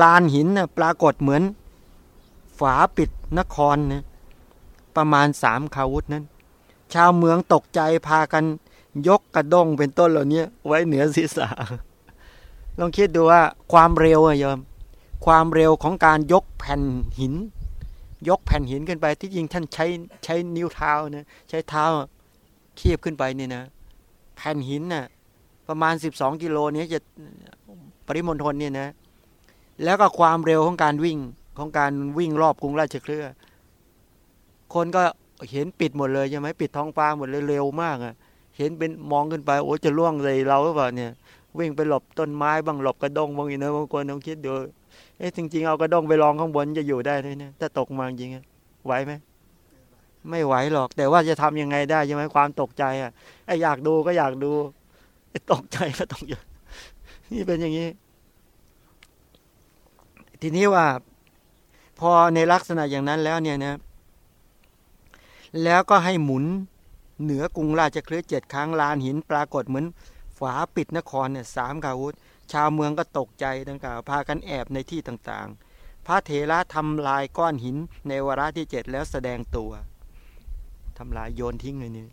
ลานหินน่ะปรากฏเหมือน ฝาปิดนครนะประมาณสามคาวุธนั้น ชาวเมืองตกใจพากันยกกระด้งเป็นต้นเหล่านี้ไว้เหนือศีรษะลองคิดดูว่าความเร็วอะโยมความเร็วของการยกแผ่นหิน ยกแผ่นหินขึ้นไป ที่จริงท่านใช้ใช้นิ้วเท้านะใช้เท้าเคียบขึ้นไปนี่นะ แผ่นหินน่ะประมาณสิบสองกิโลนี้จะปริมณฑลเนี่ยนะ แล้วก็ความเร็วของการวิ่งของการวิ่งรอบกรุงราชเครือคนก็เห็นปิดหมดเลยใช่ไหมปิดท้องฟ้าหมดเลยเร็วมากอะ่ะเห็นเป็นมองขึ้นไปโอ้จะล่วงเลยเราหรือเปล่าเนี่ย วิ่งไปหลบต้นไม้บ้างหลบกระดงบางอีกนะบางคนต้องคิดดูเอ๊ะจริงๆเอากระดงไปลองข้างบนจะอยู่ได้ไหมเนี่ยถ้าตกมาจริงไหวไหมไม่ไหวหรอก แต่ว่าจะทำยังไงได้ใช่ไหมความตกใจอะไออยากดูก็อยากดูไอตกใจก็ตกอยู่นี่เป็นอย่างนี้ ทีนี้ว่าพอในลักษณะอย่างนั้นแล้วเนี่ยนะแล้วก็ให้หมุนเหนือกรุงราชเครือเจ็ดครั้งลานหินปรากฏเหมือนฝาปิดนครเนี่ยสามกาวุธ ชาวเมืองก็ตกใจดังกล่าวพากันแอบในที่ต่างๆ พระเถระทำลายก้อนหินในวาระที่เจ็ดแล้วแสดงตัวทำลายโยนทิ้งเลยนี่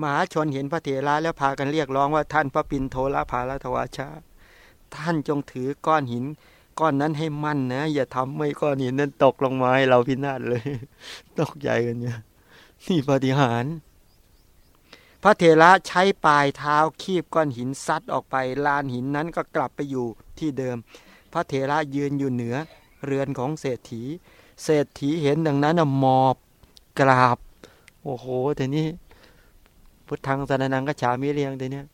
มหาชนเห็นพระเถระแล้วพากันเรียกร้องว่าท่านพระปินโทละภาลทวาชาท่านจงถือก้อนหิน ก้อนนั้นให้มั่นนะ อย่าทำไม่ก้อนหินนั้นตกลงมาให้เราพินาศเลย ตกใหญ่กันเนี่ยนี่ปฏิหารพระเถระใช้ปลายเท้าคีบก้อนหินซัดออกไป ลานหินนั้นก็กลับไปอยู่ที่เดิม พระเถระยืนอยู่เหนือ เรือนของเศรษฐี เศรษฐีเห็นดังนั้นหมอบกราบ โอ้โหแต่นี้ พุทธังสรนังกัจฉามิเรียงแต่เนี้ย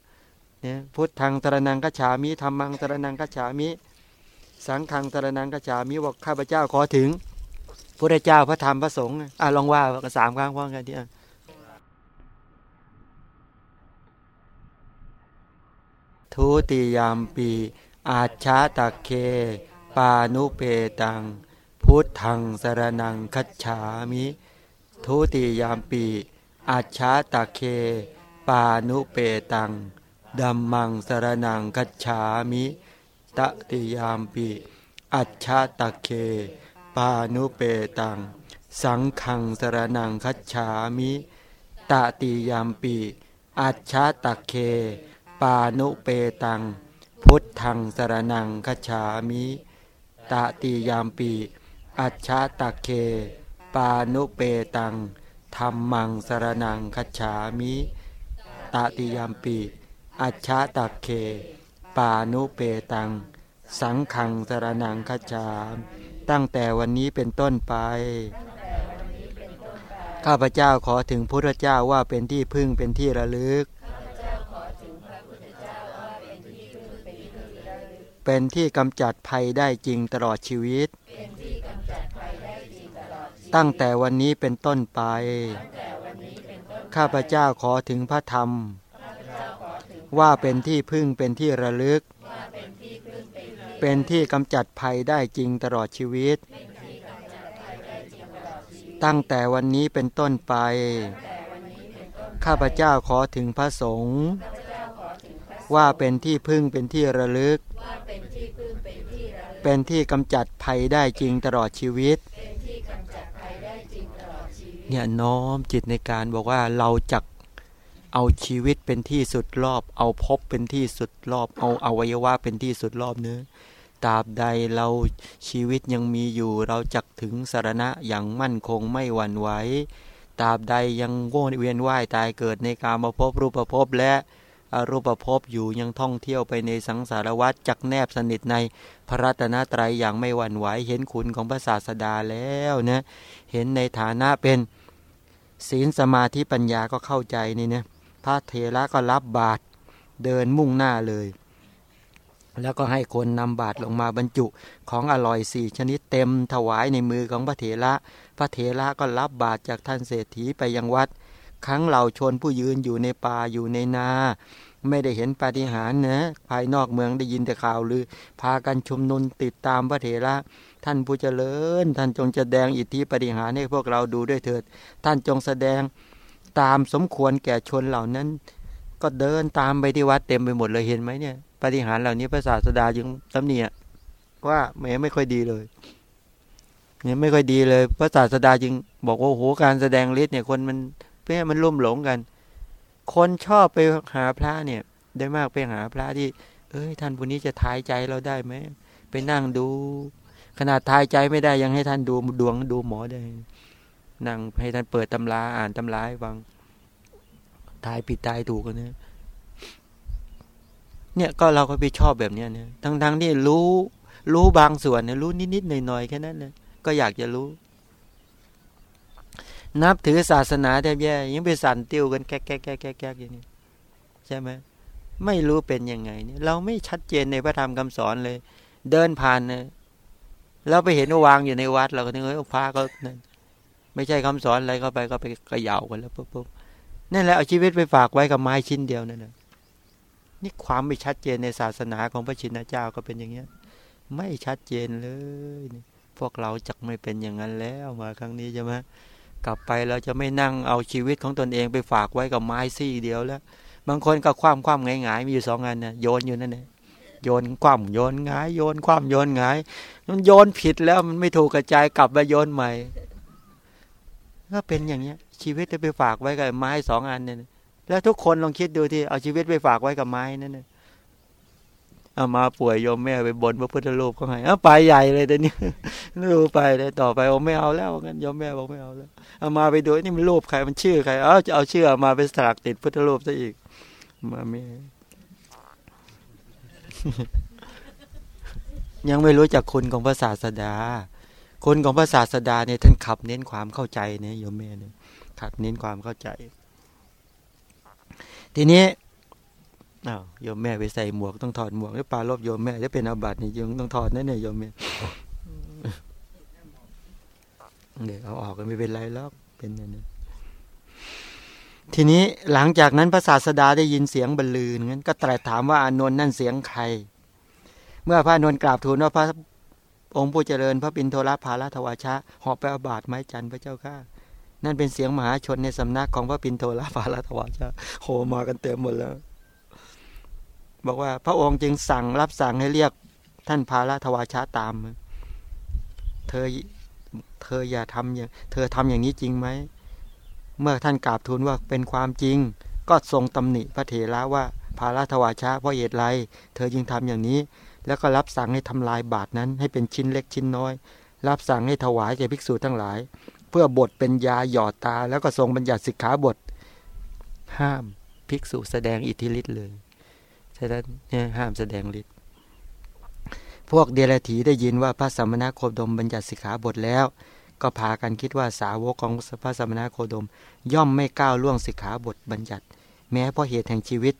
เนี่ยพุทธังสรนังกัจฉามิธรรมังสรนังกัจฉามิ สังฆังสรนังกัจฉามิบอกข้าพเจ้าขอถึงพระเจ้าพระธรรมพระสงฆ์อะลองว่ากันสามครั้งพ้องกันที่อะทุติยามปีอาชาตะเค ปานุเปตัง พุทธังสรนังคัจฉามิ ทุติยามปีอาชาตะเค ปานุเปตังดัมมังสรนังคัจฉามิ ตติยามปีอัจฉาตะเค ปานุเปตัง สังขังสรนังคัจฉามิตติยามปีอัจฉาตะเค ปานุเปตัง พุทธังสรนังคัจฉามิตติยามปีอัจฉาตะเค ปานุเปตังธรรมังสรนังคัจฉามิตติยามปีอัจฉาตะเค ปานุเปตัง สังขังสารนังคัจฉาตั้งแต่วันนี้เป็นต้นไป ข้าพเจ้าขอถึงพระเจ้าว่าเป็นที่พึ่งเป็นที่ระลึก เป็นที่กำจัดภัยได้จริงตลอดชีวิต ตั้งแต่วันนี้เป็นต้นไป ข้าพเจ้าขอถึงพระธรรม ว่าเป็นที่พึ่งเป็นที่ระลึก เป็นที่กำจัดภัยได้จริงตลอดชีวิต ตั้งแต่วันนี้เป็นต้นไป ข้าพเจ้าขอถึงพระสงฆ์ว่าเป็นที่พึ่งเป็นที่ระลึก เป็นที่กำจัดภัยได้จริงตลอดชีวิตเนี่ยน้อมจิตในการบอกว่าเราจัก เอาชีวิตเป็นที่สุดรอบ เอาพบเป็นที่สุดรอบ เอาอวัยวะเป็นที่สุดรอบเนื้อตราบใดเราชีวิตยังมีอยู่เราจักถึงสารณะอย่างมั่นคงไม่หวั่นไหวตราบใดยังโง่เวียนว่ายตายเกิดในการมาพบรูปภพและอรูปภพอยู่ยังท่องเที่ยวไปในสังสารวัฏจักแนบสนิทในพระรัตนตรัยอย่างไม่หวั่นไหวเห็นคุณของพระศาสดาแล้วนะเห็นในฐานะเป็นศีลสมาธิปัญญาก็เข้าใจนี่นะ พระเทระก็รับบาตรเดินมุ่งหน้าเลย แล้วก็ให้คนนำบาตรลงมาบรรจุของอร่อยสี่ชนิดเต็มถวายในมือของพระเถระ พระเถระก็รับบาตรจากท่านเศรษฐีไปยังวัด ครั้งเหล่าชนผู้ยืนอยู่ในป่าอยู่ในนา ไม่ได้เห็นปาฏิหาริย์นะภายนอกเมืองได้ยินแต่ข่าวหรือ พากันชุมนุมติดตามพระเถระท่านผู้เจริญ ท่านจงแสดงอิทธิปฏิหารให้พวกเราดูด้วยเถิด ท่านจงแสดง ตามสมควรแก่ชนเหล่านั้น ก็เดินตามไปที่วัดเต็มไปหมดเลยเห็นไหมเนี่ย ปฏิหารเหล่านี้พระศาสดาจึงตำเนียว่าแหมไม่ค่อยดีเลยเนี่ยไม่ค่อยดีเลย พระศาสดาจึงบอกว่าโอ้โหการแสดงฤทธิ์เนี่ยคนมันเพื่อมันลุ่มหลงกัน คนชอบไปหาพระเนี่ย ได้มากไปหาพระที่ เอ้ยท่านผู้นี้จะทายใจเราได้ไหมไปนั่งดู ขนาดทายใจไม่ได้ยังให้ท่านดูดวงดูหมอได้ นั่งให้ท่านเปิดตำราอ่านตำราให้ฟังทายผิดทายถูกกันเนี่ยเนี่ยก็เราก็ไปชอบแบบเนี้ยเนี่ยทั้งทั้งที่รู้ รู้บางส่วนเนี่ยรู้นิดๆหน่อยๆแค่นั้นเลยก็อยากจะรู้ นับถือศาสนาแทบแย่ยังไปสั่นติวกันแก๊กแก๊กแก๊กแก๊กอย่างนี้ใช่ไหมไม่รู้เป็นยังไงเนี่ยเราไม่ชัดเจนในพระธรรมคำสอนเลย เดินผ่านเนี่ยเราไปเห็นว่าวางอยู่ในวัดเราก็นึกว่าพระก็นั่น ไม่ใช่คำสอนอะไรก็ไปก็ไปกระยาวกันแล้วปุ๊บปุ๊บนั่นแหละเอาชีวิตไปฝากไว้กับไม้ชิ้นเดียวนั่นแหละนี่ความไม่ชัดเจนในศาสนาของพระชินเจ้าก็เป็นอย่างเงี้ย ไม่ชัดเจนเลยพวกเราจะไม่เป็นอย่างนั้นแล้วมาครั้งนี้ใช่ไหมกลับไปเราจะไม่นั่งเอาชีวิตของตนเองไปฝากไว้กับไม้ซี่เดียวแล้วบางคนก็คว่ำคว่ำงายงายมีอยู่สองอันนะโยนอยู่นั่นเองโยนคว่ำโยนงาย โยนคว่ำโยนงายมันโยนผิดแล้วมันไม่ถูกกระจายกลับมาโยนใหม่ ก็เป็นอย่างเงี้ย ชีวิตจะไปฝากไว้กับไม้สองอันเนี่ยแล้วทุกคนลองคิดดูที่เอาชีวิตไปฝากไว้กับไม้นั่นเนี่ยเอามาป่วยโยมแม่ไปบนพระพุทธรูปก็ให้เอาไปใหญ่เลยแต่นี้ดูไปเลยต่อไปโอ้ไม่เอาแล้วกันโยมแม่บอกไม่เอาแล้วเอามาไปดูนี่มันรูปใครมันชื่อใครเออจะเอาชื่อมาไปสลักติดพุทธรูปซะอีก มาไม่ยังไม่รู้จักคุณของพระศาสดา คุณของพระศาสดาเนี่ยท่านขับเน้นความเข้าใจเนี่ยโยมแม่เนี่ยขับเน้นความเข้าใจ ทีนี้อ้าวโยมแม่ไปใส่หมวกต้องถอดหมวกแล้วปลาลบโยมแม่จะเป็นอาบัตินี่ยังต้องถอดนั่นเนี่ยโยมแม่เดี๋ยวเอาออกก็ไม่เป็นไรแล้วเป็นอย่างนี้ทีนี้หลังจากนั้นพระศาสดาได้ยินเสียงบรรลืองั้น ก็ตรัสถามว่าอานนท์นั่นเสียงใคร เมื่อพระนนท์กราบทูลว่าพระ องค์ผู้เจริญพระปินโทรภาลทวชะหอบไปอาบาทไม้จันพระเจ้าข้านั่นเป็นเสียงมหาชนในสำนักของพระปินโทรภาลทวชะโหมากันเต็มหมดแล้ว บอกว่าพระองค์จึงสั่งรับสั่งให้เรียกท่านพาลทวชะตาม เธอเธออย่าทำอย่างเธอทำอย่างนี้จริงไหม เมื่อท่านกราบทูลว่าเป็นความจริง ก็ทรงตำหนิพระเถระว่าภาลทวชะเพราะเหตุไร เธอจึงทำอย่างนี้ แล้วก็รับสั่งให้ทำลายบาทนั้นให้เป็นชิ้นเล็กชิ้นน้อย รับสั่งให้ถวายแก่ภิกษุทั้งหลาย เพื่อบทเป็นยาหยอดตา แล้วก็ทรงบัญญัติสิกขาบท ห้ามภิกษุแสดงอิทธิฤทธิ์เลยฉะนั้นห้ามแสดงฤทธิ์พวกเดรัจฉีได้ยินว่าพระสัมมาโคดมบัญญัติสิกขาบทแล้ว ก็พากันคิดว่าสาวกของพระสัมมาโคดม ย่อมไม่ก้าวล่วงสิกขาบทบัญญัติ แม้เพราะเหตุแห่งชีวิต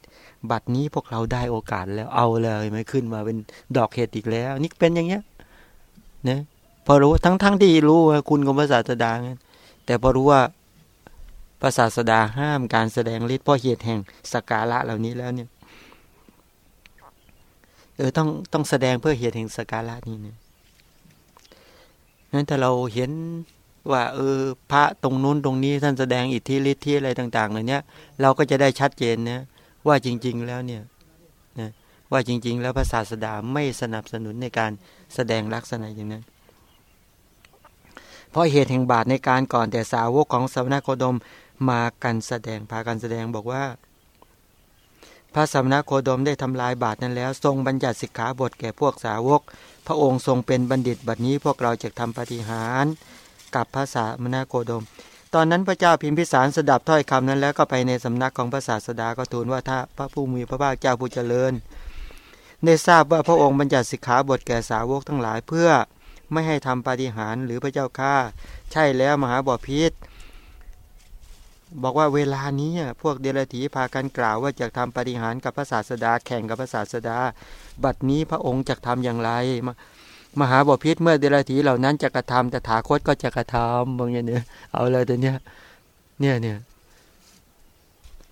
บัดนี้พวกเราได้โอกาสแล้วเอาเลยไม่ขึ้นมาเป็นดอกเหตุอีกแล้ว นี่เป็นอย่างเงี้ยนะพอรู้ทั้งทั้งที่รู้ว่าคุณของพระศาสดาแต่พอรู้ว่าพระศาสดาห้ามการแสดงฤทธิ์เพราะเหตุแห่งสกาละเหล่านี้แล้วเนี่ย เออต้องต้องแสดงเพื่อเหตุแห่งสการะนี่เนี่ยนั้นถ้าเราเห็นว่า เออ พระตรงนู้นตรงนี้ท่านแสดงอิทธิฤทธิ์ที่อะไรต่าง ๆ เหล่านี้เราก็จะได้ชัดเจนนะ ว่าจริง ๆ แล้วเนี่ยนะว่าจริง ๆ แล้วพระศาสดาไม่สนับสนุนในการแสดงลักษณะอย่างนั้น เพราะเหตุแห่งบาทในการก่อนแต่สาวกของสมณโคดมมากันแสดงพากันแสดงบอกว่า พระสมณโคดมได้ทำลายบาทนั้นแล้ว ทรงบัญญัติสิกขาบทแก่พวกสาวก พระองค์ทรงเป็นบัณฑิตบัดนี้พวกเราจะทำปฏิหารกับพระสมณโคดม ตอนนั้นพระเจ้าพิมพิสารสดับถ้อยคำนั้นแล้วก็ไปในสำนักของพระศาสดาก็ทูลว่าถ้าพระผู้มีพระภาคเจ้าผู้เจริญได้ทราบว่าพระองค์บัญญัติสิกขาบทแก่สาวกทั้งหลายเพื่อไม่ให้ทำปาฏิหาริย์หรือพระเจ้าข้าใช่แล้วมหาบอพิษบอกว่าเวลานี้พวกเดรัจฉีพากันกล่าวว่าจะทำปฏิหารกับพระศาสดาแข่งกับพระศาสดา บัดนี้พระองค์จะทำอย่างไร มหาบพิษเมื่อเดรัจฉีเหล่านั้นจะกระทำแต่ถาคตก็จะกระทำบางอย่างเนี้ยเอาเลยตัวเนี้ยเนี่ยเนี่ย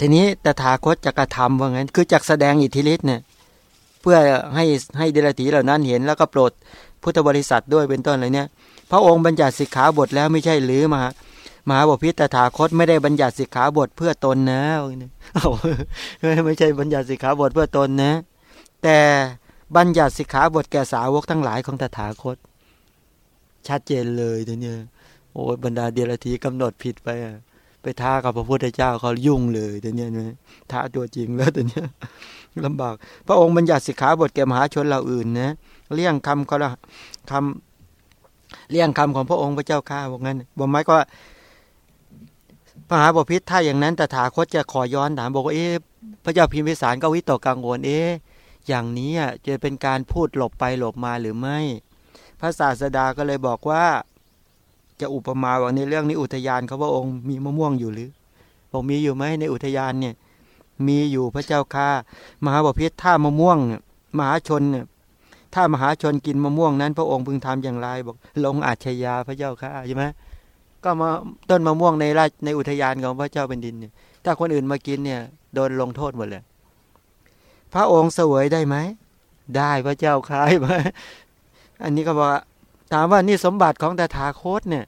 ทีนี้แต่ถาคตจะกระทำว่างั้น คือจักแสดงอิทธิฤทธิ์เนี่ย เพื่อให้ให้เดรัจฉีเหล่านั้นเห็นแล้วก็โปรดพุทธบริษัทด้วยเป็นต้นอะไรเนี่ย พระองค์บัญญัติสิกขาบทแล้วไม่ใช่หรือมามหาบพิตถาคตไม่ได้บัญญัติสิกขาบทเพื่อตนนะเอาไม่ใช่บัญญัติสิกขาบทเพื่อตนนะ แต่ บัญญัติสิกขาบทแก่สาวกทั้งหลายของตถาคต ชัดเจนเลยตัวเนี้ยโอ้บรรดาเดียรถีกำหนดผิดไปไปท้ากับพระพุทธเจ้าเขายุ่งเลยตัวเนี้ยนะท้าตัวจริงแล้วตัวเนี้ยลำบาก พระองค์บัญญัติสิกขาบทแก่มหาชนเราอื่นนะเลี่ยงคำเขาละคำเลี่ยงคำของพระองค์พระเจ้าข้าบอกงั้นบอกไหมก็พระหาบพิษถ้าอย่างนั้นตถาคตจะขอย้อนถามบอกว่าเอ๊ะพระเจ้าพิมพิสารก็วิตกกังวลเอ๊ะ อย่างนี้จะเป็นการพูดหลบไปหลบมาหรือไม่ พระศาสดาก็เลยบอกว่า จะอุปมาว่าในเรื่องนี้อุทยานเขาพระองค์มีมะม่วงอยู่หรือบอกมีอยู่ไหมในอุทยานเนี่ย มีอยู่พระเจ้าค่ามหาบพิษถ้ามะม่วงมหาชนเนี่ยถ้ามหาชนกินมะม่วงนั้น พระองค์พึงทำอย่างไรบอก ลงอาชญาพระเจ้าค่าใช่ไหมก็มาต้นมะม่วงในราชในอุทยานของพระเจ้าเป็นดินเนี่ยถ้าคนอื่นมากินเนี่ยโดนลงโทษหมดเลย พระองค์เสวยได้ไหม ได้พระเจ้าคล้ายไหมอันนี้ก็บอกถามว่านี่สมบัติของตถาคตเนี่ย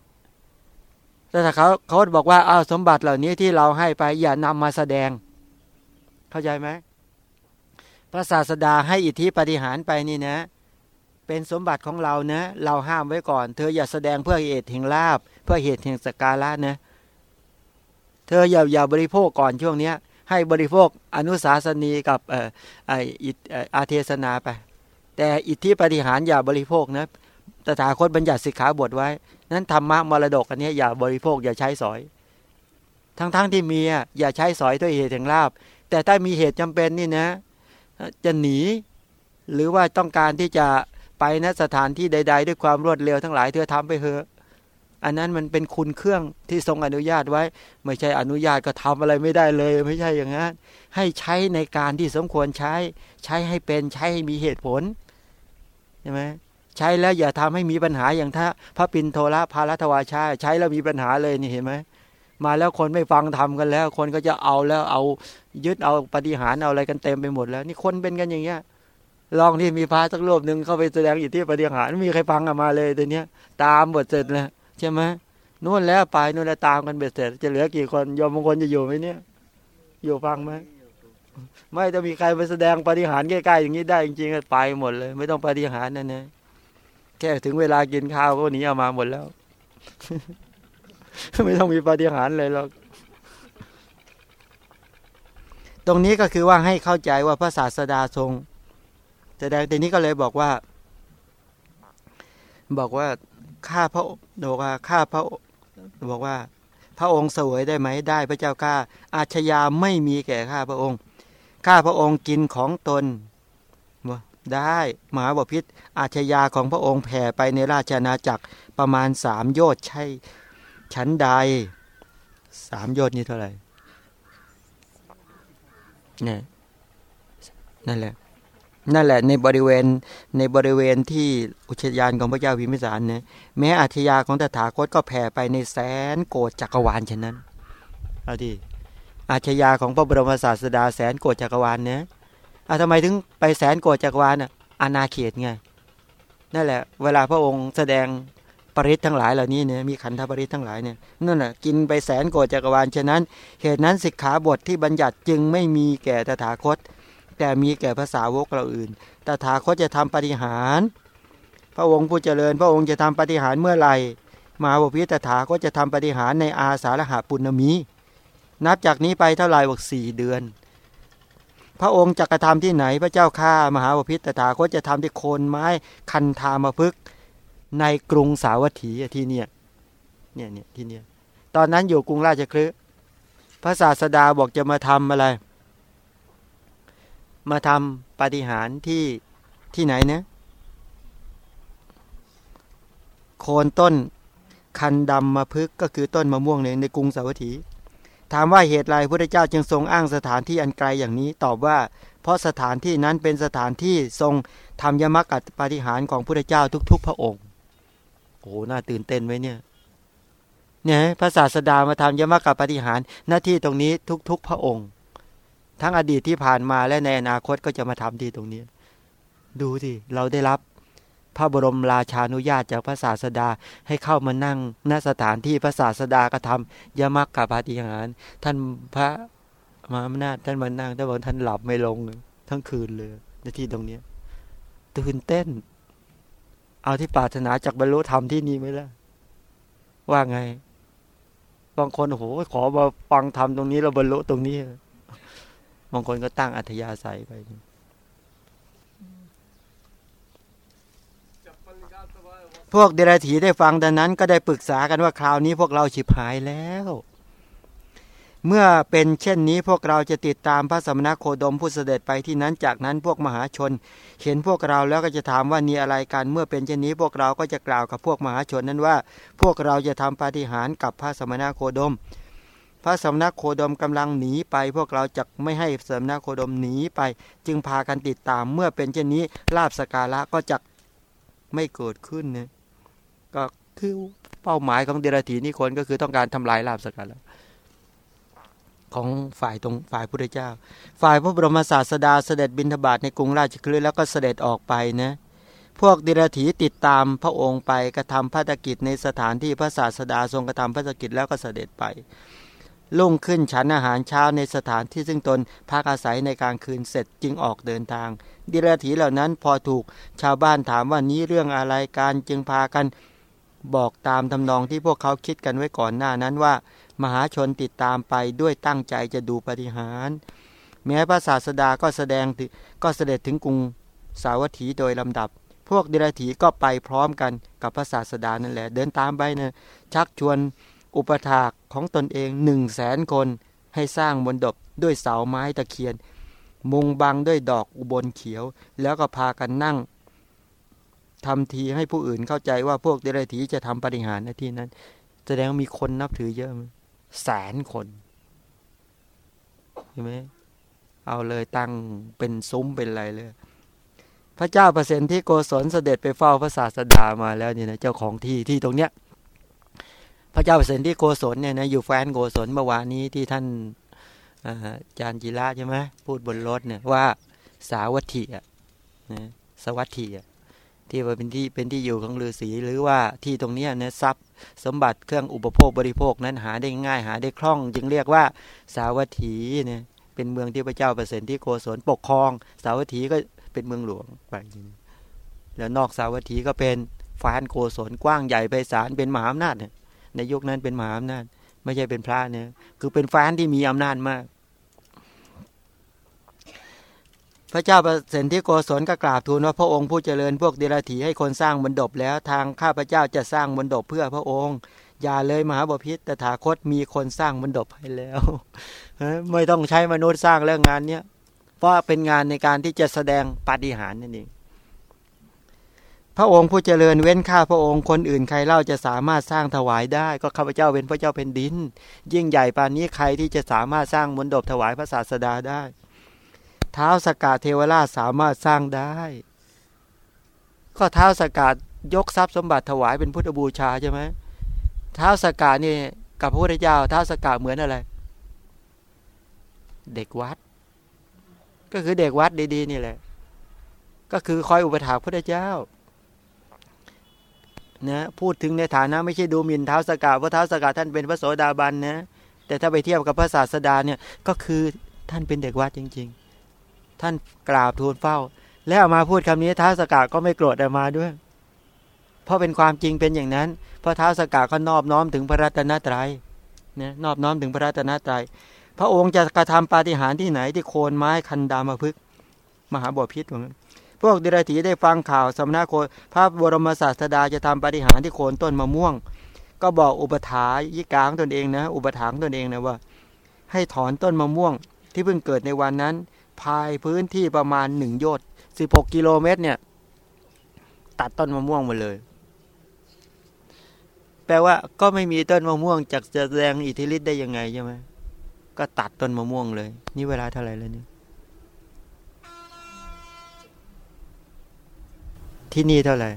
แตถาเขาเขาบอกว่าอ้าวสมบัติเหล่านี้ที่เราให้ไปอย่านำมาแสดง เข้าใจไหมพระศาสดาให้อิทธิปฏิหารไปนี่นะ เป็นสมบัติของเรานะ เราห้ามไว้ก่อน เธออย่าแสดงเพื่อเหตุแห่งลาบ เพื่อเหตุแห่งสกาละนะ เธออย่าอย่าบริโภคก่อนช่วงเนี้ย ให้บริโภคอนุสาสนีกับเอ่อไอาเทศนาไป แต่อิทธิปฏิหารอย่าบริโภคนะตถาคตบัญญัติสิกขาบทไว้ นั้นธรรมะมรดกอันนี้อย่าบริโภคอย่าใช้สอย ทั้งๆทที่มีอย่าใช้สอยด้วยเหตุแห่งลาบ แต่ถ้ามีเหตุจำเป็นนี่นะ จะหนี หรือว่าต้องการที่จะไปณสถานที่ใด ๆ ด้วยความรวดเร็วทั้งหลายเธอทำไปเถอะ อันนั้นมันเป็นคุณเครื่องที่ทรงอนุญาตไว้ ไม่ใช่อนุญาตก็ทำอะไรไม่ได้เลย ไม่ใช่อย่างนั้นให้ใช้ในการที่สมควรใช้ ใช้ให้เป็นใช้ให้มีเหตุผลใช่ไหมใช้แล้วอย่าทำให้มีปัญหาอย่างถ้าพระปินโทระพารัตวาชาใช้แล้วมีปัญหาเลยนี่เห็นไหมมาแล้วคนไม่ฟังทำกันแล้ว คนก็จะเอาแล้วเอายึดเอาปฏิหารเอาอะไรกันเต็มไปหมดแล้ว นี่คนเป็นกันอย่างเงี้ยลองที่มีพระสักรูปหนึ่งเข้าไปแสดงอยู่ที่ปฏิหารไม่มีใครฟังออกมาเลยตัวเนี้ย ตามบทเสร็จแล้ว ใช่ไหมนู่นแล้วไปนู่นแล้วตามกันเบ็ดเสร็จจะเหลือกี่คนยอมบางคนจะอยู่ไหมเนี่ย อยู่ฟังไหมไม่จะมีใครไปแสดงปฏิหารใกล้ๆอย่างนี้ได้จริงๆไปหมดเลย ไม่ต้องปฏิหารนั่นนะแค่ถึงเวลากินข้าวก็หนีเอามาหมดแล้ว ไม่ต้องมีปฏิหารเลยหรอกตรงนี้ก็คือว่าให้เข้าใจว่าพระศาสดาทรงแสดงแต่นี้ก็เลยบอกว่า บอกว่า ข้าพระบอกว่าข้าพระบอกว่า พระองค์เสวยได้ไหมได้พระเจ้าข้าอาชญาไม่มีแก่ข้าพระองค์ข้าพระองค์กินของตนได้มหาบพิษอาชญาของพระองค์แผ่ไปในราชนาจักรประมาณสามโยชน์ใช่ชั้นใดสามโยชน์นี่เท่าไหร่เนี่ยนั่นแหละ นั่นแหละในบริเวณในบริเวณที่อุชยานของพระเจ้าพิมพิสารเนี่ยแม้อาชญาของตถาคตก็แผ่ไปในแสนโกดจักรวาลเช่นนั้นเอาดิอาชญาของพระบรมศาสดาแสนโกดจักรวาลเนี่ยอาทำไมถึงไปแสนโกดจักรวาลอะอาณาเขตไงนั่นแหละ เวลาพระองค์แสดงปริศทั้งหลายเหล่านี้เนี่ยมีขันธปริศทั้งหลายเนี่ยนั่นแหะกินไปแสนโกดจักรวาลฉะนั้นเหตุนั้นสิกขาบทที่บัญญัติจึงไม่มีแก่ตถาคต แต่มีแก่ภาษาวกเราอื่น ตถาคตจะทำปฏิหาร พระองค์ผู้เจริญ พระองค์จะทำปฏิหารเมื่อไหร่ มาบพิตถาก็จะทำปฏิหารในอาสาฬหาปุณมี นับจากนี้ไปเท่าไหร่บอกสี่เดือน พระองค์จะกระทำที่ไหนพระเจ้าข้ามหาบพิตถาก็จะทำที่โคนไม้คันธามาพึกในกรุงสาวัตถีที่เนี่ยเนี่ยเนี่ยที่เนี่ยตอนนั้นอยู่กรุงราชคลึพระศาสดาบอกจะมาทำอะไร มาทำปฏิหารที่ที่ไหนนะโคนต้นคันดำมาพึกก็คือต้นมะม่วงในในกรุงสาวัตถี ถามว่าเหตุไรพระเจ้าจึงทรงอ้างสถานที่อันไกลอย่างนี้ ตอบว่า เพราะสถานที่นั้นเป็นสถานที่ทรงทำยมกัดปฏิหารของพระเจ้าทุก ๆ พระองค์โอ้หน่าตื่นเต้นไว้เนี่ยเนี่ยพระศาสดามาทำยมกัดปฏิหารหน้าที่ตรงนี้ทุก ๆ พระองค์ ทั้งอดีตที่ผ่านมาและในอนาคตก็จะมาทำที่ตรงนี้ ดูสิเราได้รับพระบรมราชานุญาตจากพระศาสดาให้เข้ามานั่งณสถานที่พระศาสดากระทำยมักกับปาฏิหารท่านพระมาอำนาจท่านมานั่งท่านบอกท่านหลับไม่ลงทั้งคืนเลยในที่ตรงนี้ตื่นเต้น เอาที่ปรารถนาจากบรรลุธรรมที่นี่ไหมล่ะ ว่าไง บางคนโอ้โหขอมาฟังธรรมตรงนี้เราบรรลุตรงนี้ บางคนก็ตั้งอัธยาศัยไปพวกเดรัจฉีได้ฟังดังนั้น ก็ได้ปรึกษากันว่าคราวนี้พวกเราฉิบหายแล้ว เมื่อเป็นเช่นนี้พวกเราจะติดตามพระสมณโคดมผู้เสด็จไปที่นั้น จากนั้นพวกมหาชน เห็นพวกเราแล้วก็จะถามว่านี่อะไรกัน เมื่อเป็นเช่นนี้พวกเราก็จะกล่าวกับพวกมหาชนนั้นว่า พวกเราจะทำปาฏิหาริย์กับพระสมณโคดม ระสมณโคดมกำลังหนีไป พวกเราจะไม่ให้สมณโคดมหนีไป จึงพากันติดตามเมื่อเป็นเช่นนี้ลาบสการะก็จะไม่เกิดขึ้นนะก็คือเป้าหมายของเดรัจฉีนี่คนก็คือต้องการทำลายลาบสการะของฝ่ายตรงฝ่ายพุทธเจ้า ฝ่ายพระบรมศาสดาเสด็จบินทบาทในกรุงราชคฤห์แล้วก็เสด็จออกไปนะพวกดิรถีติดตามพระองค์ไปกระทำพระธกิจในสถานที่พระศาสดาทรงกระทำพระธกิจแล้วก็เสด็จไป ลุ่งขึ้นฉันอาหารเช้าในสถานที่ซึ่งตนพักอาศัยในกลางคืนเสร็จจึงออกเดินทาง ดิรถีเหล่านั้นพอถูกชาวบ้านถามว่านี้เรื่องอะไรการจึงพากันบอกตามทำนองที่พวกเขาคิดกันไว้ก่อนหน้านั้นว่า มหาชนติดตามไปด้วยตั้งใจจะดูปฏิหารแม้พระศาสดาก็แสดงก็เสด็จถึงกรุงสาวัตถีโดยลำดับ พวกเดรัจฉีก็ไปพร้อมกันกับพระศาสดานั่นแหละ เดินตามไปนะชักชวนอุปถาก ของตนเองหนึ่งแสนคนให้สร้างบนดบด้วยเสาไม้ตะเคียน มุงบังด้วยดอกอุบลเขียว แล้วก็พากันนั่งทำทีให้ผู้อื่นเข้าใจว่าพวกเดรัจฉีจะทำปฏิหารในที่นั้น แสดงมีคนนับถือเยอะมแสนคนเห็นไหมเอาเลยตั้งเป็นซุ้มเป็นอะไรเลย พระเจ้าเปรตที่โกศลเสด็จไปเฝ้าพระศาสดามาแล้วเนี่ยนะเจ้าของที่ที่ตรงเนี้ย ระเจ้าเปรตที่โกศลเนี่ยนะอยู่แฟนโกศลเมื่อวานนี้ที่ท่านอาจารย์จิระใช่ไหมพูดบนรถเนี่ยว่าสาวัตถีอะนะสวัตถีอะที่ว่าเป็นที่เป็นที่อยู่ของฤาษีหรือว่าที่ตรงนี้เนะทรัพย์สมบัติเครื่องอุปโภคบริโภคนั้นหาได้ง่ายหาได้คล่อง จึงเรียกว่าสาวัตถีเนี่ยเป็นเมืองที่พระเจ้าเปรตที่โกศลปกครอง สาวัตถีก็เป็นเมืองหลวงไปแล้วนอกสาวัตถีก็เป็นฟานโกศลกว้างใหญ่ไพศาลเป็นมหาอำนาจเนี่ย ในยุคนั้นเป็นมหาอำนาจ ไม่ใช่เป็นพระเนี่ยคือเป็นฟานที่มีอำนาจมาก พระเจ้าประสิทธิโกศลก็กราบทูลว่าพระองค์ผู้เจริญพวกเดรัจฉีให้คนสร้างบนดบแล้วทางข้าพระเจ้าจะสร้างบนดบเพื่อพระองค์อย่าเลยมหาบพิษแต่ถาคตมีคนสร้างบนดบให้แล้วไม่ต้องใช้มนุษย์สร้างแล้วงานเนี้ยเพราะเป็นงานในการที่จะแสดงปาฏิหาริย์นั่นเอง พระองค์ผู้เจริญเว้นข้าพระองค์คนอื่นใครเล่าจะสามารถสร้างถวายได้ ก็ข้าพเจ้าเป็นพระเจ้าเป็นดิน ยิ่งใหญ่ปานนี้ใครที่จะสามารถสร้างบนดบถวายพระศาสดาได้ เท้าสกาเทวราชสามารถสร้างได้ ก็เท้าสกายกทรัพย์สมบัติถวายเป็นพุทธบูชาใช่ไหมเท้าสกานี่กับพระพุทธเจ้าเท้าสกาเหมือนอะไร เด็กวัด ก็คือเด็กวัดดีๆนี่แหละ ก็คือคอยอุปถัมภ์พระเจ้า นะพูดถึงในฐานะไม่ใช่ดูหมิ่นเท้าสกาเพราะเท้าสกาท่านเป็นพระโสดาบันนะแต่ถ้าไปเทียบกับพระศาสดาเนี่ยก็คือท่านเป็นเด็กวัดจริง ๆ ท่านกราบทูลเฝ้า แล้วมาพูดคำนี้เท้าสกาก็ไม่โกรธมาด้วย เพราะเป็นความจริงเป็นอย่างนั้น เพราะท้าสกาก็นอบน้อมถึงพระรัตนตรัยนะนอบน้อมถึงพระรัตนตรัยพระองค์จะกระทำปาฏิหาริย์ที่ไหนที่โคนไม้คันดามาพึกมหาบพิษของ พวกเดรัจฉีได้ฟังข่าวสำนักโคพระบรมศาสดาจะทำปฏิหารที่โคนต้นมะม่วง ก็บอกอุปถายิกางตนเองนะ อุปถางตนเองนะว่า ให้ถอนต้นมะม่วงที่เพิ่งเกิดในวันนั้น ภายพื้นที่ประมาณหนึ่งโยชน์สิบหกกิโลเมตรเนี่ย ตัดต้นมะม่วงมาเลย แปลว่าก็ไม่มีต้นมะม่วงจากจะแสดงอิทธิฤทธิ์ได้ยังไงใช่ไหมก็ตัดต้นมะม่วงเลย นี่เวลาเท่าไหร่แล้วเนี่ย ที่นี่เท่าไหร่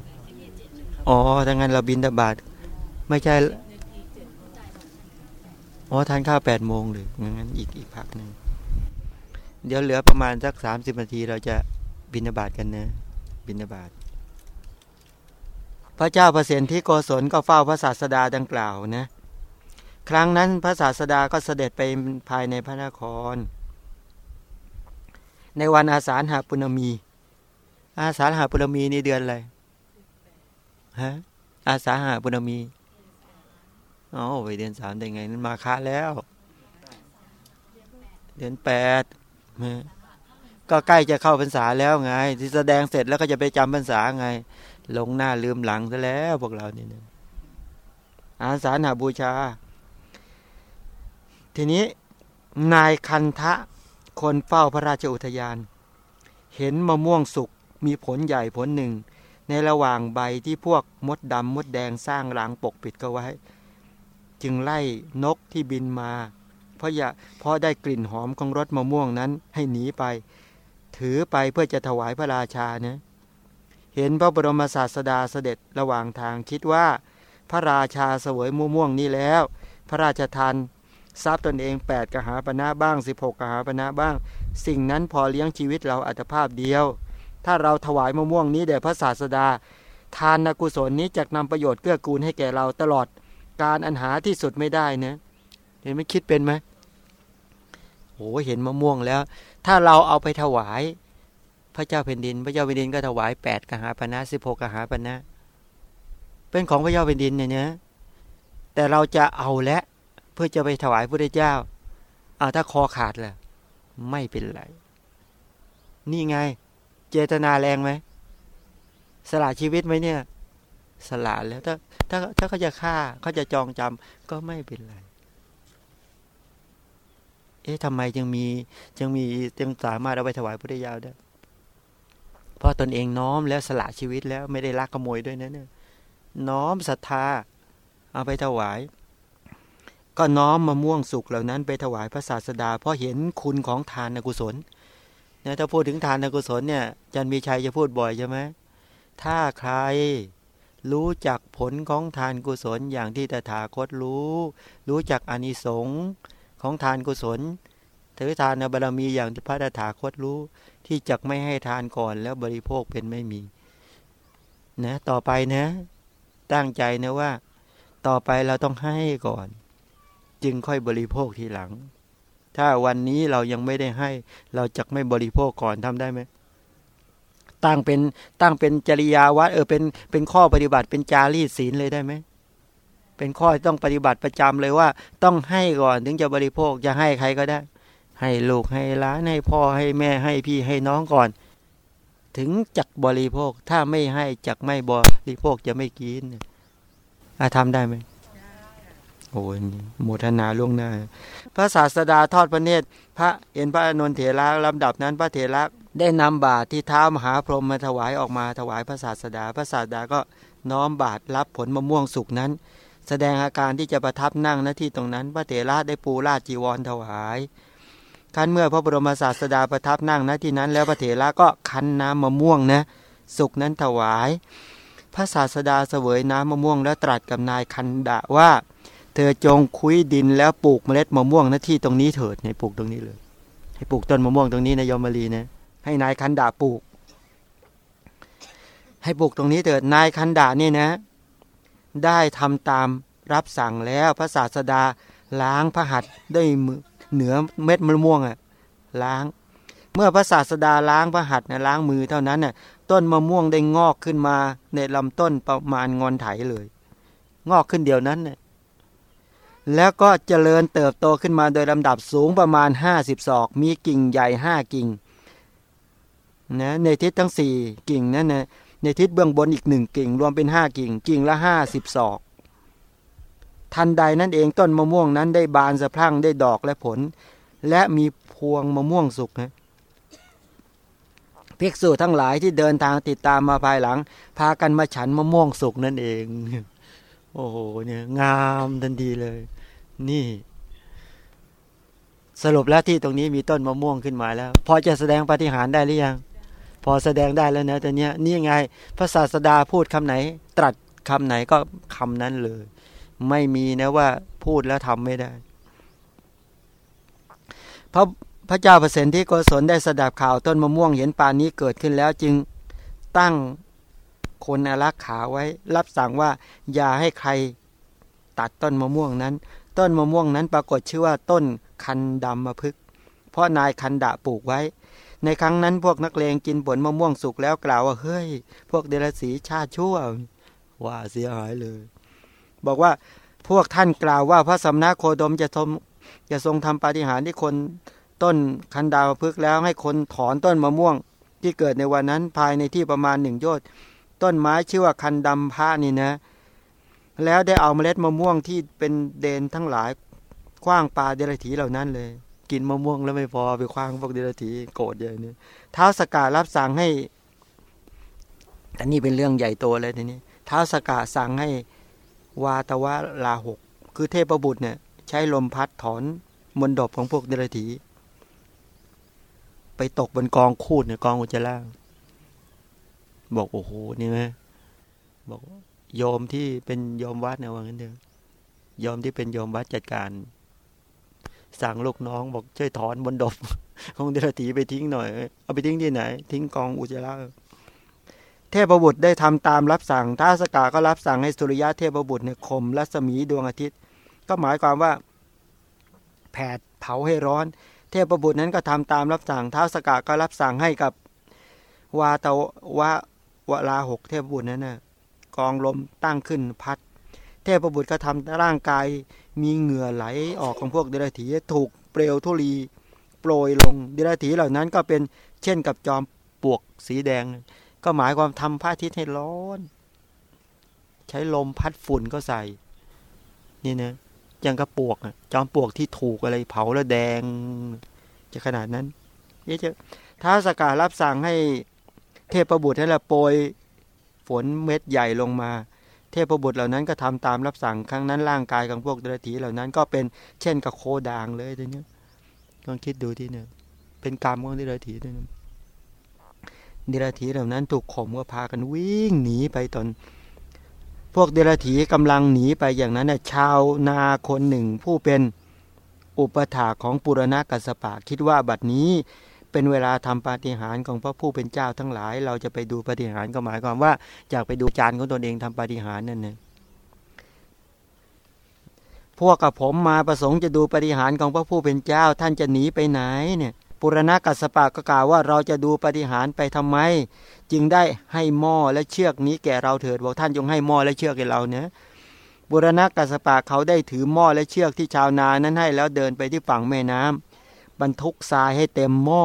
อ๋อถ้างั้นเราบินตบาทไม่ใช่ อ๋อทานข้าวแปดโมงหรืองั้นอีกอีกพักหนึ่ง เดี๋ยวเหลือประมาณสักสามสิบนาทีเราจะบินาบาตกันนะบินาบาตพระเจ้าประสิทธิโกศลก็เฝ้าพระศาสดาดังกล่าวนะ ครั้งนั้นพระศาสดาก็เสด็จไปภายในพระนคร ในวันอาสาฬหาปุณมี อาสาหาปุรมีนี่เดือนอะไรฮะอาสาหาปุรมีอ๋อไปเดือนสามได้ไงนั้นมาค้าแล้ว เดือนแปดก็ใกล้จะเข้าพรรษาแล้วไง ที่แสดงเสร็จแล้วก็จะไปจำพรรษาไง ลงหน้าลืมหลังซะแล้วพวกเรานี่นะอาสาหาบูชา ทีนี้นายคันทะคนเฝ้าพระราชอุทยาน เห็นมะม่วงสุก มีผลใหญ่ผลหนึ่ง ในระหว่างใบที่พวกมดดำมดแดงสร้างรังปกปิดก็ไว้ จึงไล่นกที่บินมา เพราะอย่าเพราะได้กลิ่นหอมของรสมะม่วงนั้นให้หนีไป ถือไปเพื่อจะถวายพระราชาเนะเห็นพระบรมศาสดาเสด็จระหว่างทางคิดว่า พระราชาเสวยมะม่วงนี้แล้ว พระราชทานทรัพย์ตนเอง 8กหาปณะบ้าง 16กหาปณะบ้าง สิ่งนั้นพอเลี้ยงชีวิตเราอัตภาพเดียว ถ้าเราถวายมะม่วงนี้แด่พระศาสดา ทานนกุศลนี้จะนำประโยชน์เกื้อกูลให้แก่เราตลอดการอันหาที่สุดไม่ได้นะเห็นไหมคิดเป็นไหมโอ้เห็นมะม่วงแล้ว ถ้าเราเอาไปถวายพระเจ้าแผ่นดิน พระเจ้าแผ่นดินก็ถวายแปดกหาปณะสิบหกกหาปณะเป็นของพระเจ้าแผ่นดินเนี่ยนะแต่เราจะเอาและเพื่อจะไปถวายพระเจ้าเอาถ้าคอขาดแหละไม่เป็นไร นี่ไง เจตนาแรงไหมสละชีวิตไหมเนี่ย สละแล้วถ้าถ้าถ้าเขาจะฆ่าเขาจะจองจำก็ไม่เป็นไร เอ๊ะทำไมจึงมีจึงมีจึงสามารถเอาไปถวายพระเจ้าได้เพราะตนเองน้อมแล้วสละชีวิตแล้วไม่ได้ลักขโมยด้วยนะเนี่ยน้อมศรัทธาเอาไปถวาย ก็น้อมมะม่วงสุกเหล่านั้นไปถวายพระศาสดา เพราะเห็นคุณของทานกุศล นะถ้าพูดถึงทานกุศลเนี่ยจันมีชัยจะพูดบ่อยใช่ไหมถ้าใครรู้จักผลของทานกุศลอย่างที่ตถาคตรู้ รู้จักอนิสงส์ของทานกุศลถือทานบารมีอย่างที่พระตถาคตรู้ ที่จักไม่ให้ทานก่อนแล้วบริโภคเป็นไม่มีนะต่อไปนะ ตั้งใจนะว่า ต่อไปเราต้องให้ก่อน จึงค่อยบริโภคทีหลัง ถ้าวันนี้เรายังไม่ได้ให้ เราจะไม่บริโภคก่อนทำได้ไหมตั้งเป็นตั้งเป็นจริยาวัดเออเป็นเป็นข้อปฏิบัติเป็นจารีตศีลเลยได้ไหมเป็นข้อต้องปฏิบัติประจำเลยว่า ต้องให้ก่อนถึงจะบริโภคจะให้ใครก็ได้ ให้ลูกให้ล้านให้พ่อให้แม่ให้พี่ให้น้องก่อน ถึงจักบริโภคถ้าไม่ให้จักไม่บริโภคจะไม่กินอาทำได้ไหม โอ้ยโมทนาล่วงหน้า พระศาสดาทอดพระเนตร พระเห็นพระอนนเถระลำดับนั้นพระเถระได้นำบาตรที่เท้ามหาพรหมมาถวายออกมาถวายพระศาสดา พระศาสดาก็น้อมบาตรรับผลมะม่วงสุกนั้น แสดงอาการที่จะประทับนั่งหน้าที่ตรงนั้น พระเถระได้ปูราชจีวรถวายคันเมื่อพระบรมศาสดาประทับนั่งณที่นั้น แล้วพระเถระก็คันน้ำมะม่วงนะสุกนั้นถวาย พระศาสดาเสวยน้ำมะม่วงแล้วตรัสกับนายคันดะว่า เธอจงคุ้ยดินแล้วปลูกเมล็ดมะม่วงหน้าที่ตรงนี้เถิดในปลูกตรงนี้เลย ให้ปลูกต้นมะม่วงตรงนี้นายยมรีนะให้นายคันดาปลูก ให้ปลูกตรงนี้เถิดนายคันดานี่นะ ได้ทำตามรับสั่งแล้วพระศาสดาล้างพระหัตถ์ได้เหนือเม็ดมะม่วงอะล้าง เมื่อพระศาสดาล้างพระหัตถ์นะล้างมือเท่านั้นน่ะต้นมะม่วงได้งอกขึ้นมาในลำต้นประมาณงอนไถเลย งอกขึ้นเดียวนั้นเนี่ย แล้วก็เจริญเติบโตขึ้นมาโดยลำดับสูงประมาณ 50 ศอก มีกิ่งใหญ่ 5 กิ่งนะในทิศทั้ง 4 กิ่งนั้นนะในทิศเบื้องบนอีกหนึ่งกิ่ง รวมเป็น 5 กิ่ง กิ่งละ 50 ศอก ทันใดนั่นเองต้นมะม่วงนั้นได้บานสะพรั่งได้ดอกและผล และมีพวงมะม่วงสุกนะภิกษุทั้งหลายที่เดินทางติดตามมาภายหลัง พากันมาฉันมะม่วงสุกนั่นเอง โอ้โหเนี่ยงามทันทีเลย นี่ สรุปแล้วที่ตรงนี้มีต้นมะม่วงขึ้นมาแล้ว พอจะแสดงปฏิหารได้หรือยัง พอแสดงได้แล้วนะแต่เนี้ยนี่ไงพระศาสดาพูดคำไหน ตรัสคำไหนก็คำนั้นเลย ไม่มีนะว่าพูดแล้วทำไม่ได้ พระพระเจ้าเปรตที่โกศลได้สดับข่าวต้นมะม่วงเห็นป่านนี้เกิดขึ้นแล้วจึงตั้ง คนอารักขาไว้ รับสั่งว่า อย่าให้ใครตัดต้นมะม่วงนั้น ต้นมะม่วงนั้นปรากฏชื่อว่าต้นคันดำมะพึก เพราะนายคันดะปลูกไว้ ในครั้งนั้นพวกนักเลงกินผลมะม่วงสุกแล้วกล่าวว่าเฮ้ย พวกเดรัจฉีชาติชั่ว ว่าเสียหายเลย บอกว่าพวกท่านกล่าวว่าพระสำนักโคดมจะทมจะทรงทำปาฏิหาริย์ที่คนต้นคันดาวพึกแล้วให้คนถอนต้นมะม่วงที่เกิดในวันนั้นภายในที่ประมาณหนึ่งโยชน์ ต้นไม้ชื่อว่าคันดำพระนี่นะ แล้วได้เอาเมล็ดมะม่วงที่เป็นเดนทั้งหลายคว้างปลาเดรัจฉีเหล่านั้นเลย กินมะม่วงแล้วไม่พอไปคว้างพวกเดรัจฉีโกรธเยอะนี่ท้าวสการับสั่งให้อันนี้เป็นเรื่องใหญ่โตเลยทีนี้ท้าวสกาสั่งให้วาตวะลาหก คือเทพบุตรเนี่ย ใช้ลมพัดถอนมนดบของพวกเดรัจฉีไปตกบนกองคูดเนี่ยกองอุจจาระ บอกโอ้โหนี่ไหมบอกโยมที่เป็นโยมวัดนี่ยว่างั้นเถอะโยมที่เป็นโยมวัดจัดการ สั่งลูกน้องบอกช่วยถอนบนดบของเดรัจฉีไปทิ้งหน่อย เอาไปทิ้งที่ไหน ทิ้งกองอุจจาระเทพบุตรได้ทำตามรับสั่งท้าสกาก็รับสั่งให้สุริยะเทพบุตรเนี่ยคมรัศมีดวงอาทิตย์ ก็หมายความว่า แผดเผาให้ร้อน เทพบุตรนั้นก็ทำตามรับสั่งท้าสกาก็รับสั่งให้กับวาตวะ วลาหกเทพบุตรนั้นนะกองลมตั้งขึ้นพัด เทพบุตรก็ทำร่างกายมีเหงื่อไหลออกของพวกเดรัจฉีถูกเปลวทุลีโปรยลงเดรัจฉีเหล่านั้นก็เป็นเช่นกับจอมปลวกสีแดง ก็หมายความทำพระอาทิตย์ให้ร้อน ใช้ลมพัดฝุ่นก็ใส่ นี่นะยังกระปวกจอมปลวกที่ถูกอะไรเผาแล้วแดง จะขนาดนั้นเยอะจะท้าสการับสั่งให้ เทพบุตรให้ละโปรยฝนเม็ดใหญ่ลงมา เทพบุตรเหล่านั้นก็ทำตามรับสั่งครั้งนั้นร่างกายของพวกเดรัจฉีเหล่านั้นก็เป็นเช่นกับโคดางเลยทีนี้ลองคิดดูที่เนี่ยเป็นกรรมของเดรัจฉีด้วยนะเดรัจฉีเหล่านั้นถูกข่มก็พากันวิ่งหนีไปตอน พวกเดรัจฉีกำลังหนีไปอย่างนั้นเนี่ยชาวนาคนหนึ่งผู้เป็นอุปถาของปุรณะกัสปะคิดว่าบัดนี้ เป็นเวลาทำปาฏิหาริย์ของพระผู้เป็นเจ้าทั้งหลาย เราจะไปดูปาฏิหาริย์ก็หมายความว่าอยากไปดูจานของตนเองทำปาฏิหาริย์นั่นเองพวกกับผมมาประสงค์จะดูปฏิหารของพระผู้เป็นเจ้าท่านจะหนีไปไหนเนี่ยปุรณกัสปะก็กล่าวว่าเราจะดูปฏิหารไปทำไม จึงได้ให้หม้อและเชือกนี้แก่เราเถิดบอกท่านจงให้หม้อและเชือกแก่เราเนะบุรณกัสปะเขาได้ถือหม้อและเชือกที่ชาวนานั้นให้แล้วเดินไปที่ฝั่งแม่น้ำ บรรทุกทรายให้เต็มหม้อ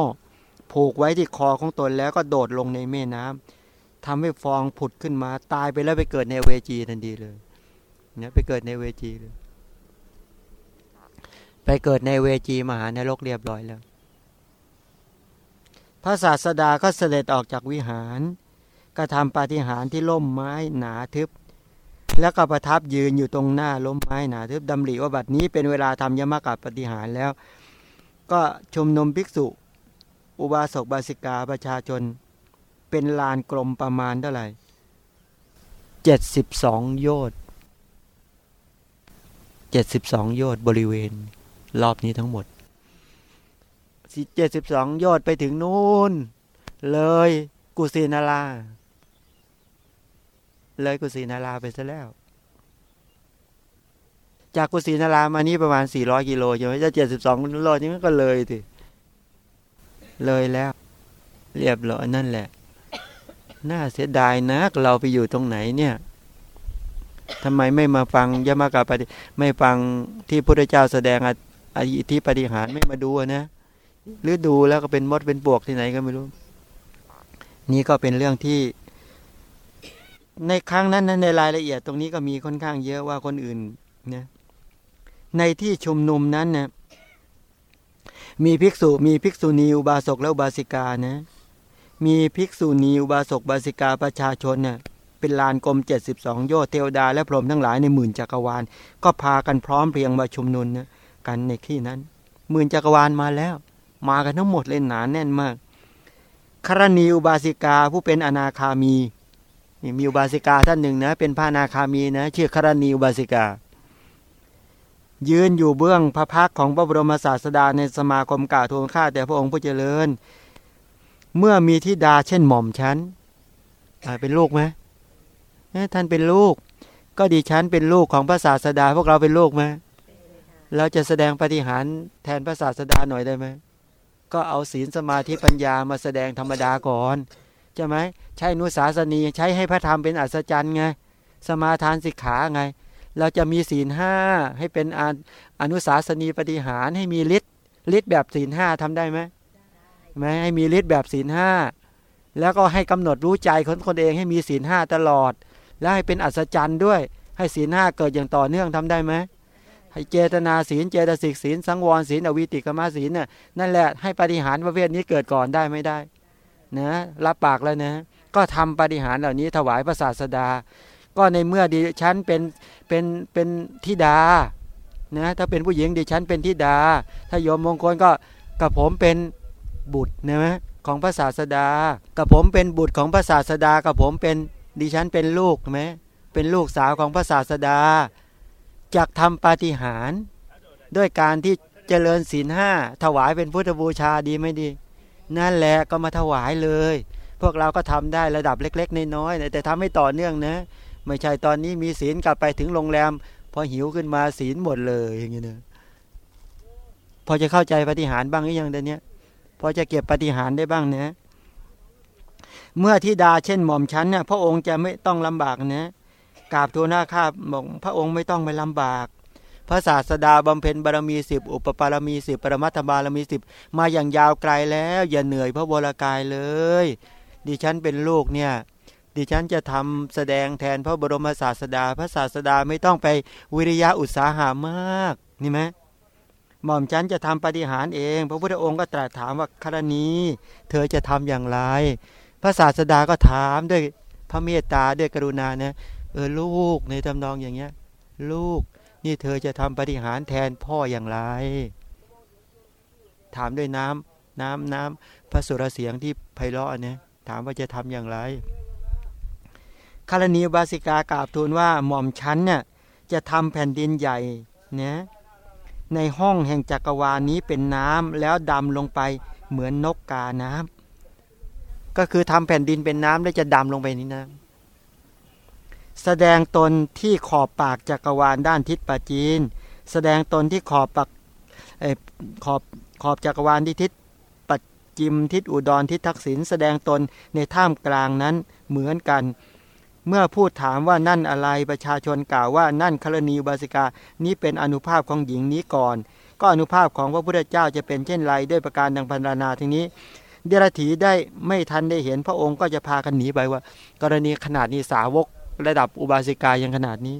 ผูกไว้ที่คอของตนแล้วก็โดดลงในแม่น้ำทำให้ฟองผุดขึ้นมาตายไปแล้วไปเกิดในเวจีทันทีเลยเนี่ยไปเกิดในเวจีเลย ไปเกิดในเวจีมหานรกเรียบร้อยแล้วพระศาสดาก็เสด็จออกจากวิหารก็ทำปาฏิหาริย์ที่ล่มไม้หนาทึบ แล้วก็ประทับยืนอยู่ตรงหน้าล้มไม้หนาทึบดำริว่าบัดนี้เป็นเวลาทำยมกับปฏิหารแล้ว ก็ชุมนุมภิกษุ อุบาสกบาสิกาประชาชน เป็นลานกลมประมาณเท่าไหร่เจ็ดสิบสองโยชน์เจ็ดสิบสองโยชน์บริเวณ รอบนี้ทั้งหมดเจ็ดสิบสองโยชน์ไปถึงนู่น เลยกุสินารา เลยกุสินาราไปซะแล้ว จากกุศินารามานี้ประมาณสี่ร้อยกิโลใช่ไหมจะเจ็ดสิบสองโลนี่มันก็เลยสิเลยแล้ว เรียบร้อยนั่นแหละ น่าเสียดายนักเราไปอยู่ตรงไหนเนี่ยทำไมไม่มาฟังยมากาปฏิไม่ฟังที่พระเจ้าแสดงอธิที่ปฏิหารไม่มาดูนะหรือดูแล้วก็เป็นมดเป็นปวกที่ไหนก็ไม่รู้ นี่ก็เป็นเรื่องที่ ในครั้งนั้นในรายละเอียดตรงนี้ก็มีค่อนข้างเยอะว่าคนอื่นเนี่ย ในที่ชุมนุมนั้นนะมีภิกษุมีภิกษุณีอุบาสกและอุบาสิกานะ มีภิกษุณีอุบาสกบาสิกาประชาชนเนะ่ยเป็นลานกลมเจ็ดสิบสองโยเทวดา และพรหมทั้งหลายในหมื่นจักรวาล ก็พากันพร้อมเพียงมาชุมนุมนะกันในที่นั้น หมื่นจักรวาลมาแล้ว มากันทั้งหมดเลยหนานแน่นมากครณีอุบาสิกาผู้เป็นอนาคามีมีอุบาสิกาท่านหนึ่งนะเป็นพระอนาคามีนะชื่อครณีอุบาสิกา ยืนอยู่เบื้องพระพักของพระบรมศาสดาในสมาคมกล่าวทูลข้าแต่พระองค์ผู้เจริญ เมื่อมีทิดาเช่นหม่อมฉันเป็นลูกไหมท่านเป็นลูก ก็ดีฉันเป็นลูกของพระศาสดา พวกเราเป็นลูกไหมเราจะแสดงปฏิหารแทนพระศาสดาหน่อยได้ไหมก็เอาศีลสมาธิปัญญามาแสดงธรรมดาก่อนใช่ไหมใช้นุสาสนีใช้ให้พระธรรมเป็นอัศจรรย์ไงสมาทานสิกขาไง เราจะมีศีลห้าให้เป็นอนุสาสนีปฏิหารให้มีฤทธิ์ฤทธิ์แบบศีลห้าทำได้ไหมไหมให้มีฤทธิ์แบบศีลห้าแล้วก็ให้กำหนดรู้ใจคนคนเองให้มีศีลห้าตลอด แล้วให้เป็นอัศจรรย์ด้วย ให้ศีลห้าเกิดอย่างต่อเนื่องทำได้ไหมให้เจตนาศีลเจตสิกศีลสังวรศีลอวิติกมาศีลน่ะนั่นแหละให้ปฏิหารประเภทนี้เกิดก่อนได้ไม่ได้นะรับปากแล้วนะ ก็ทำปฏิหารเหล่านี้ถวายพระศาสดา ก็ในเมื่อดิฉันเป็นเป็นเป็นทิดานะถ้าเป็นผู้หญิงดิฉันเป็นทิดา ถ้าโยมมงคลก็กับผมเป็นบุตรนะของพระศาสดา กับผมเป็นบุตรของพระศาสดา กับผมเป็นดิฉันเป็นลูกไหมเป็นลูกสาวของพระศาสดาจากทำปาฏิหาริย์ด้วยการที่เจริญศีลห้าถวายเป็นพุทธบูชาดีไม่ดี นั่นแหละก็มาถวายเลย พวกเราก็ทำได้ระดับเล็ก ๆ น้อยๆแต่ทำให้ต่อเนื่องนะ ไม่ใช่ตอนนี้มีศีลกลับไปถึงโรงแรม พอหิวขึ้นมาศีลหมดเลยอย่างเงี้ยนะพอจะเข้าใจปฏิหารบ้างหรือยังเดี๋ยวนี้พอจะเก็บปฏิหารได้บ้างนะเมื่อที่ดาเช่นหม่อมชั้นเนี่ยพระองค์จะไม่ต้องลำบากนะกราบทูลหน้าข้าบอกพระองค์ไม่ต้องไปลำบาก พระศาสดาบำเพ็ญบารมีสิบอุปปารมีสิบปรมัตถบารมีสิบมาอย่างยาวไกลแล้ว อย่าเหนื่อยพระวรากายเลย ดิฉันเป็นลูกเนี่ย ดิฉันจะทำแสดงแทนพระบรมศาสดา พระศาสดาไม่ต้องไปวิริยะอุตสาหามากนี่ไหมหม่อมฉันจะทำปฏิหารเอง พระพุทธองค์ก็ตรัสถามว่าครณีเธอจะทำอย่างไร พระศาสดาก็ถามด้วยพระเมตตาด้วยกรุณานะเออลูกในทำนองอย่างเงี้ย ลูกนี่เธอจะทำปฏิหารแทนพ่ออย่างไร ถามด้วยน้ำน้ำน้ำพระสุรเสียงที่ไพเราะเนี่ยถามว่าจะทำอย่างไร คารณีบาสิกากราบทูลว่าหม่อมชั้นเนี่ยจะทำแผ่นดินใหญ่เนี่ยในห้องแห่งจักรวาลนี้เป็นน้ำแล้วดำลงไปเหมือนนกกาน้ำก็คือทำแผ่นดินเป็นน้ำแล้วจะดำลงไปนี้นะแสดงตนที่ขอบปากจักรวาลด้านทิศปาจีน แสดงตนที่ขอบปากขอบขอบจักรวาลที่ทิศปัจจิมทิศอุดรทิศทักษิณแสดงตนในท่ามกลางนั้นเหมือนกัน เมื่อพูดถามว่านั่นอะไรประชาชนกล่าวว่านั่นครณีบาสิกานี้เป็นอนุภาพของหญิงนี้ก่อน ก็อนุภาพของพระพุทธเจ้าจะเป็นเช่นไรด้วยประการดังพันรานาทีนี้ เดรถีได้ไม่ทันได้เห็นพระองค์ก็จะพากันหนีไปว่า กรณีขนาดนี้สาวกระดับอุบาสิกายังขนาดนี้